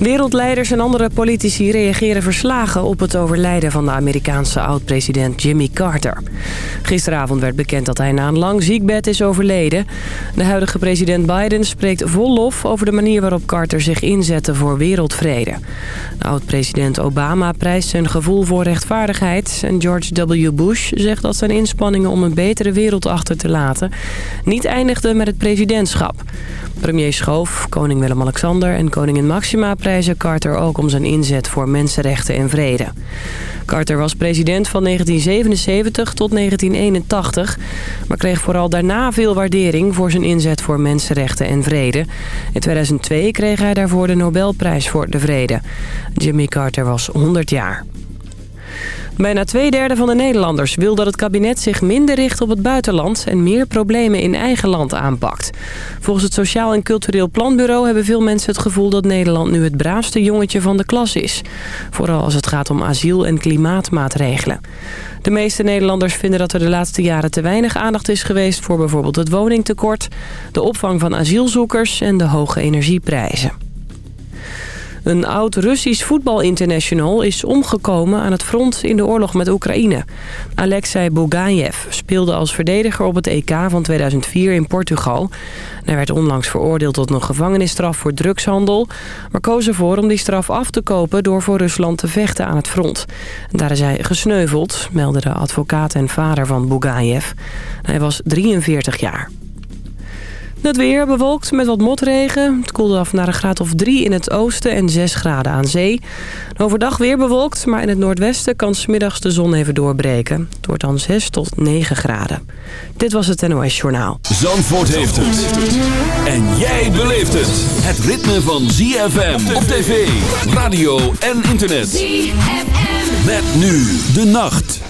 Wereldleiders en andere politici reageren verslagen op het overlijden van de Amerikaanse oud-president Jimmy Carter. Gisteravond werd bekend dat hij na een lang ziekbed is overleden. De huidige president Biden spreekt vol lof over de manier waarop Carter zich inzette voor wereldvrede. Oud-president Obama prijst zijn gevoel voor rechtvaardigheid en George W. Bush zegt dat zijn inspanningen om een betere wereld achter te laten niet eindigden met het presidentschap. Premier Schoof, koning Willem-Alexander en koningin Maxima Carter ook om zijn inzet voor mensenrechten en vrede. Carter was president van 1977 tot 1981, maar kreeg vooral daarna veel waardering voor zijn inzet voor mensenrechten en vrede. In 2002 kreeg hij daarvoor de Nobelprijs voor de Vrede. Jimmy Carter was 100 jaar. Bijna twee derde van de Nederlanders wil dat het kabinet zich minder richt op het buitenland... en meer problemen in eigen land aanpakt. Volgens het Sociaal en Cultureel Planbureau hebben veel mensen het gevoel... dat Nederland nu het braafste jongetje van de klas is. Vooral als het gaat om asiel- en klimaatmaatregelen. De meeste Nederlanders vinden dat er de laatste jaren te weinig aandacht is geweest... voor bijvoorbeeld het woningtekort, de opvang van asielzoekers en de hoge energieprijzen. Een oud-Russisch voetbalinternational is omgekomen aan het front in de oorlog met Oekraïne. Alexei Bogayev speelde als verdediger op het EK van 2004 in Portugal. Hij werd onlangs veroordeeld tot een gevangenisstraf voor drugshandel... maar koos ervoor om die straf af te kopen door voor Rusland te vechten aan het front. Daar is hij gesneuveld, meldde de advocaat en vader van Bogayev. Hij was 43 jaar. Het weer bewolkt met wat motregen. Het koelde af naar een graad of 3 in het oosten en 6 graden aan zee. Overdag weer bewolkt, maar in het noordwesten kan smiddags de zon even doorbreken. Het wordt dan 6 tot 9 graden. Dit was het NOS Journaal. Zandvoort heeft het. En jij beleeft het. Het ritme van ZFM op tv, radio en internet. ZFM. Met nu de nacht.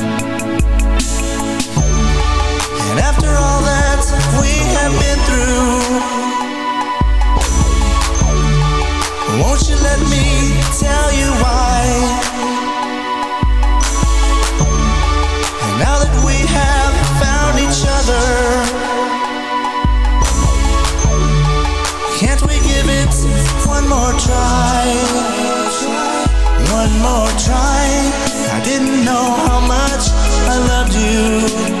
Won't you let me tell you why? And now that we have found each other, can't we give it one more try? One more try. I didn't know how much I loved you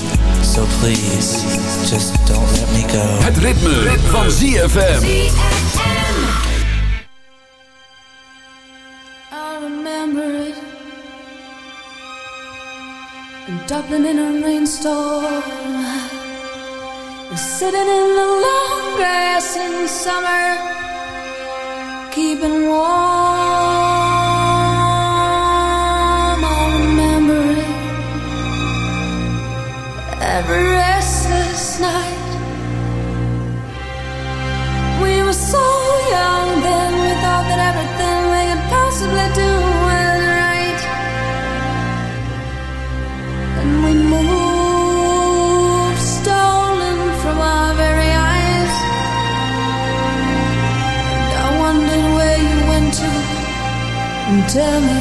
So please, just don't let me go. Het ritme, ritme. van ZFM. I remember it. In Dublin in a rainstorm. Sitting in the long grass in summer. Keeping warm. Tell me,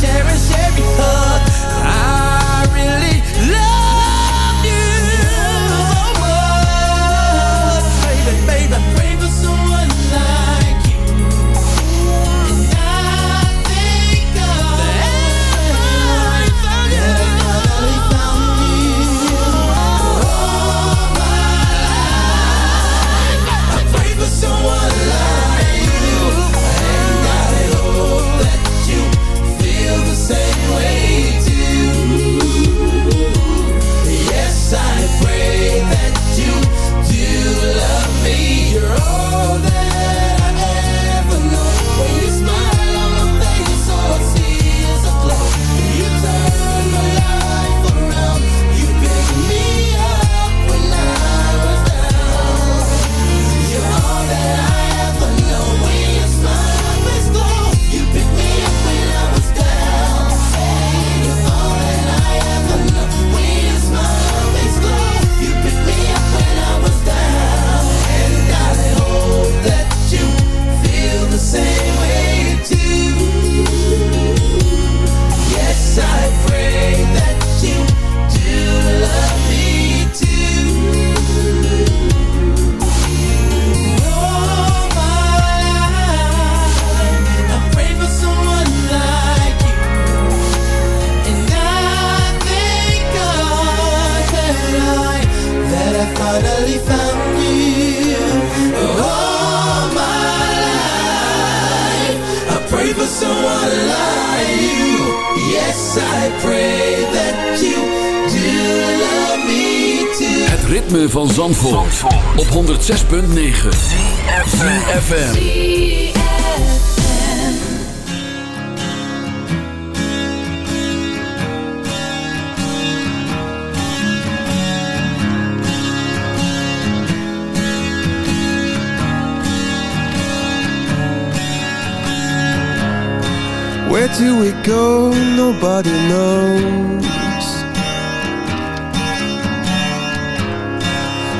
cherish every hug. I really ritme van Zandvoort, Zandvoort. op 106.9 FM. Where do we go? Nobody knows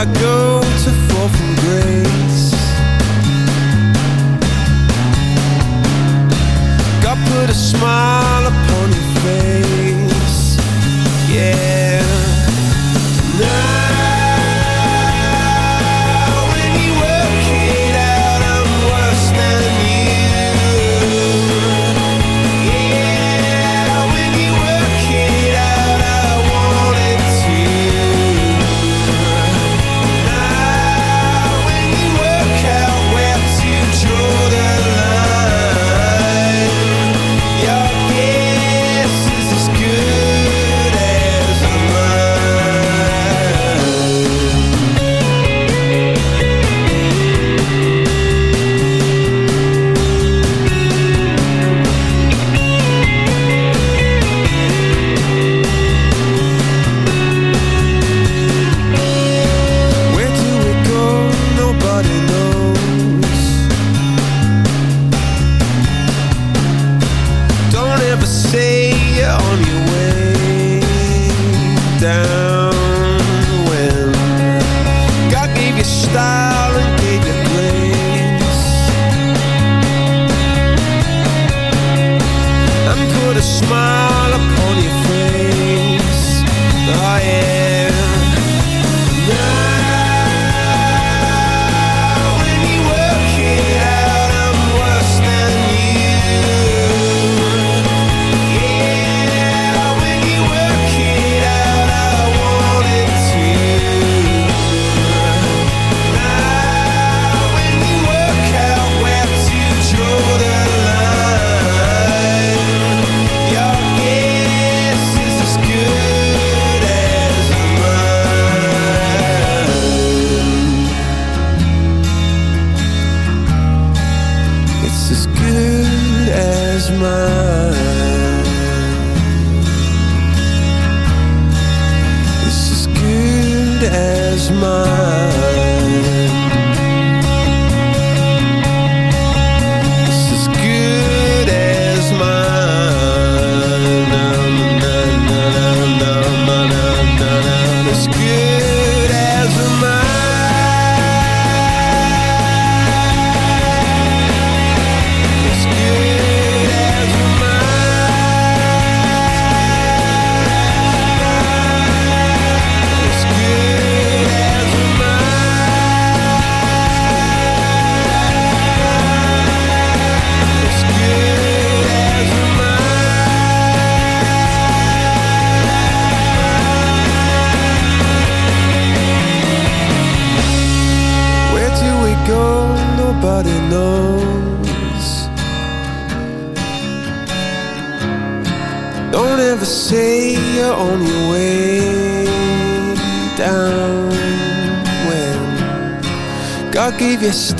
I go to fall from grace? God put a smile upon your face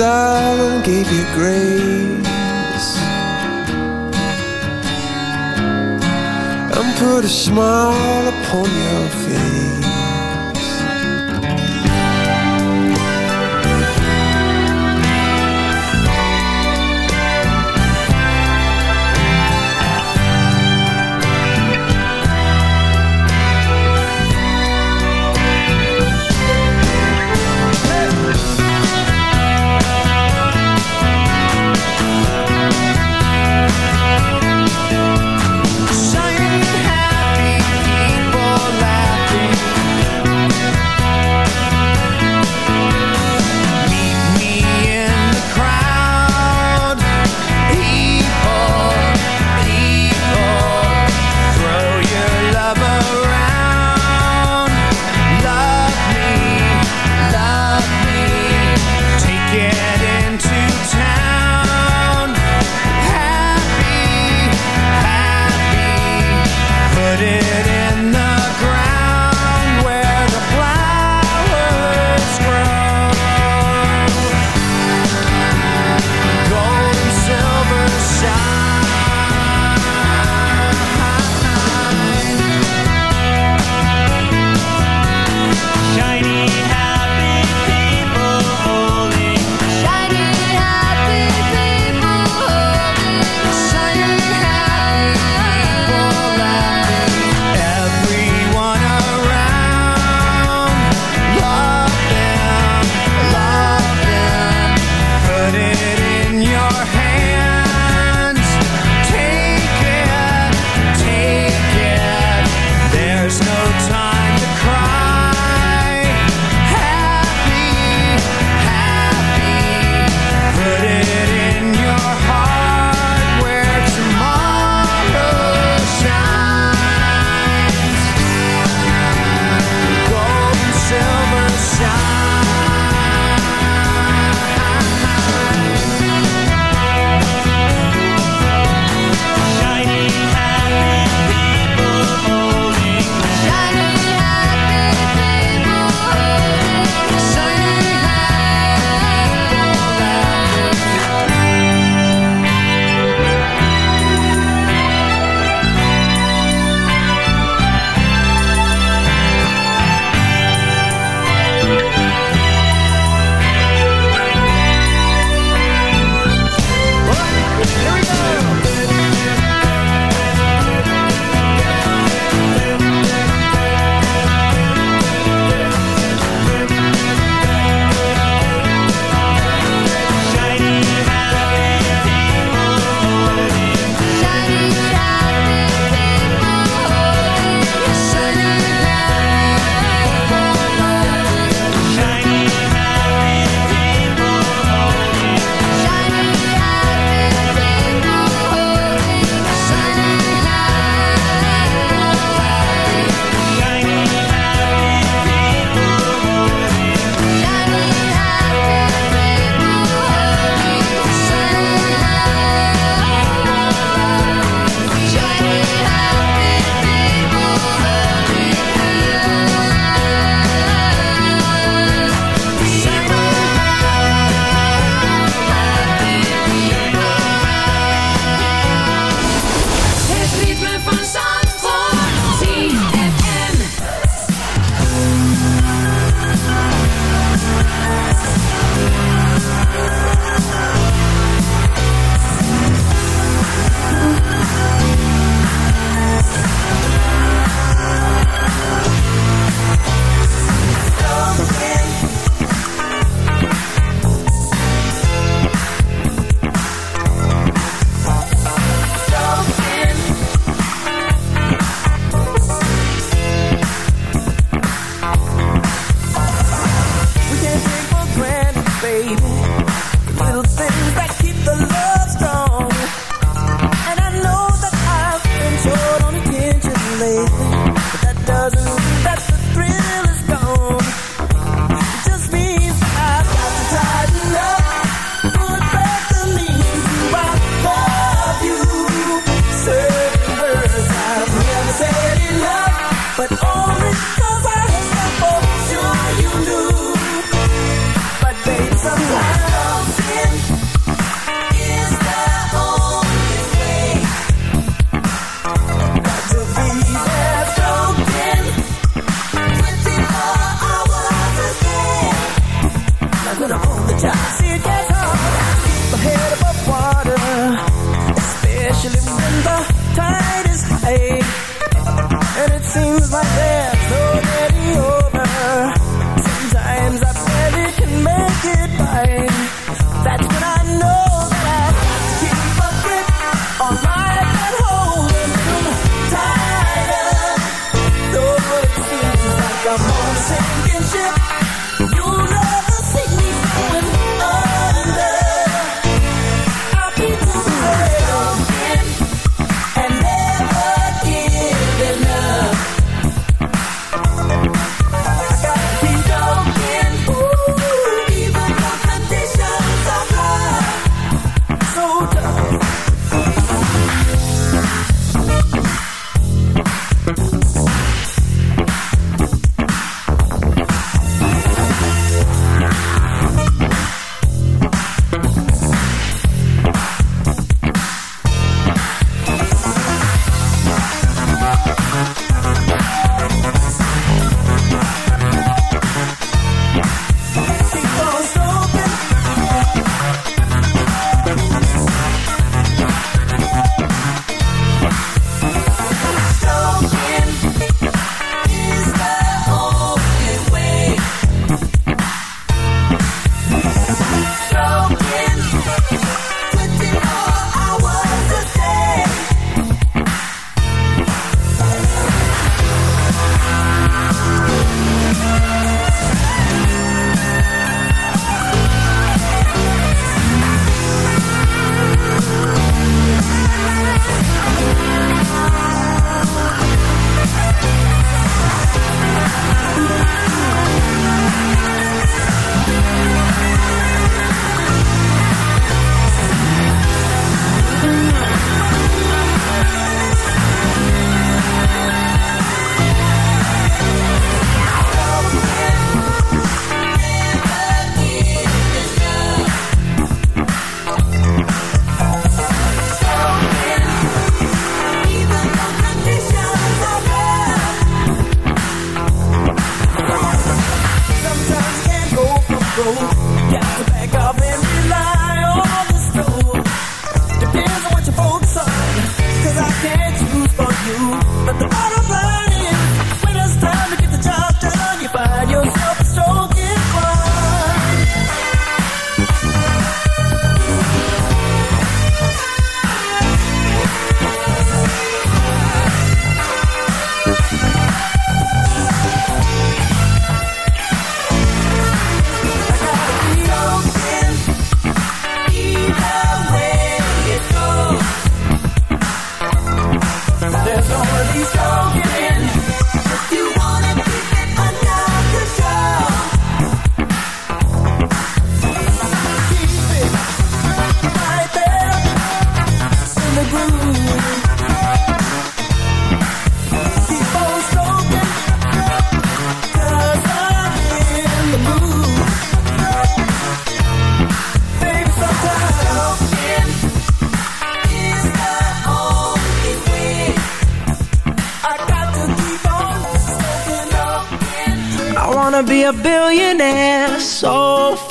and gave you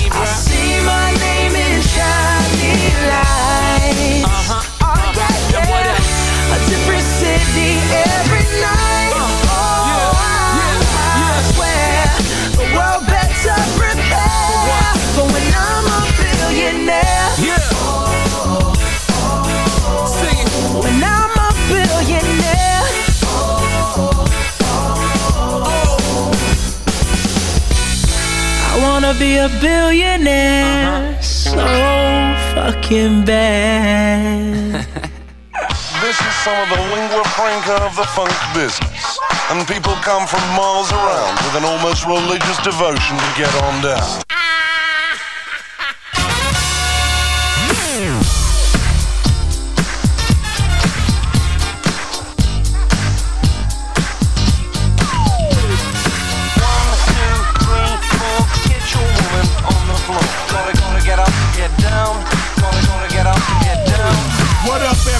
see, bro? I see my name in shining lights. Uh-huh. Oh, yeah, yeah. else? A different city be a billionaire uh-huh. so fucking bad. This is some of the lingua franca of the funk business. And people come from miles around with an almost religious devotion to get on down.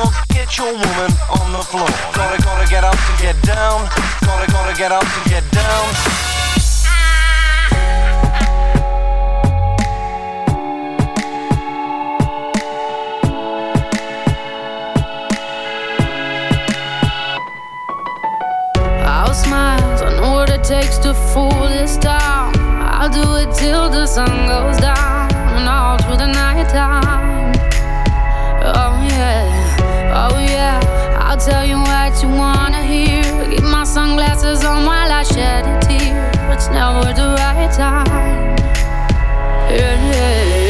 floor, get your woman on the floor. Gotta, gotta get up to get down. Gotta, gotta get up to get down. I'll smile. I know what it takes to fool this town. I'll do it till the sun goes down and all through the night time. Oh yeah. Oh yeah, I'll tell you what you wanna hear. Keep my sunglasses on while I shed a tear. It's never the right time. yeah. yeah.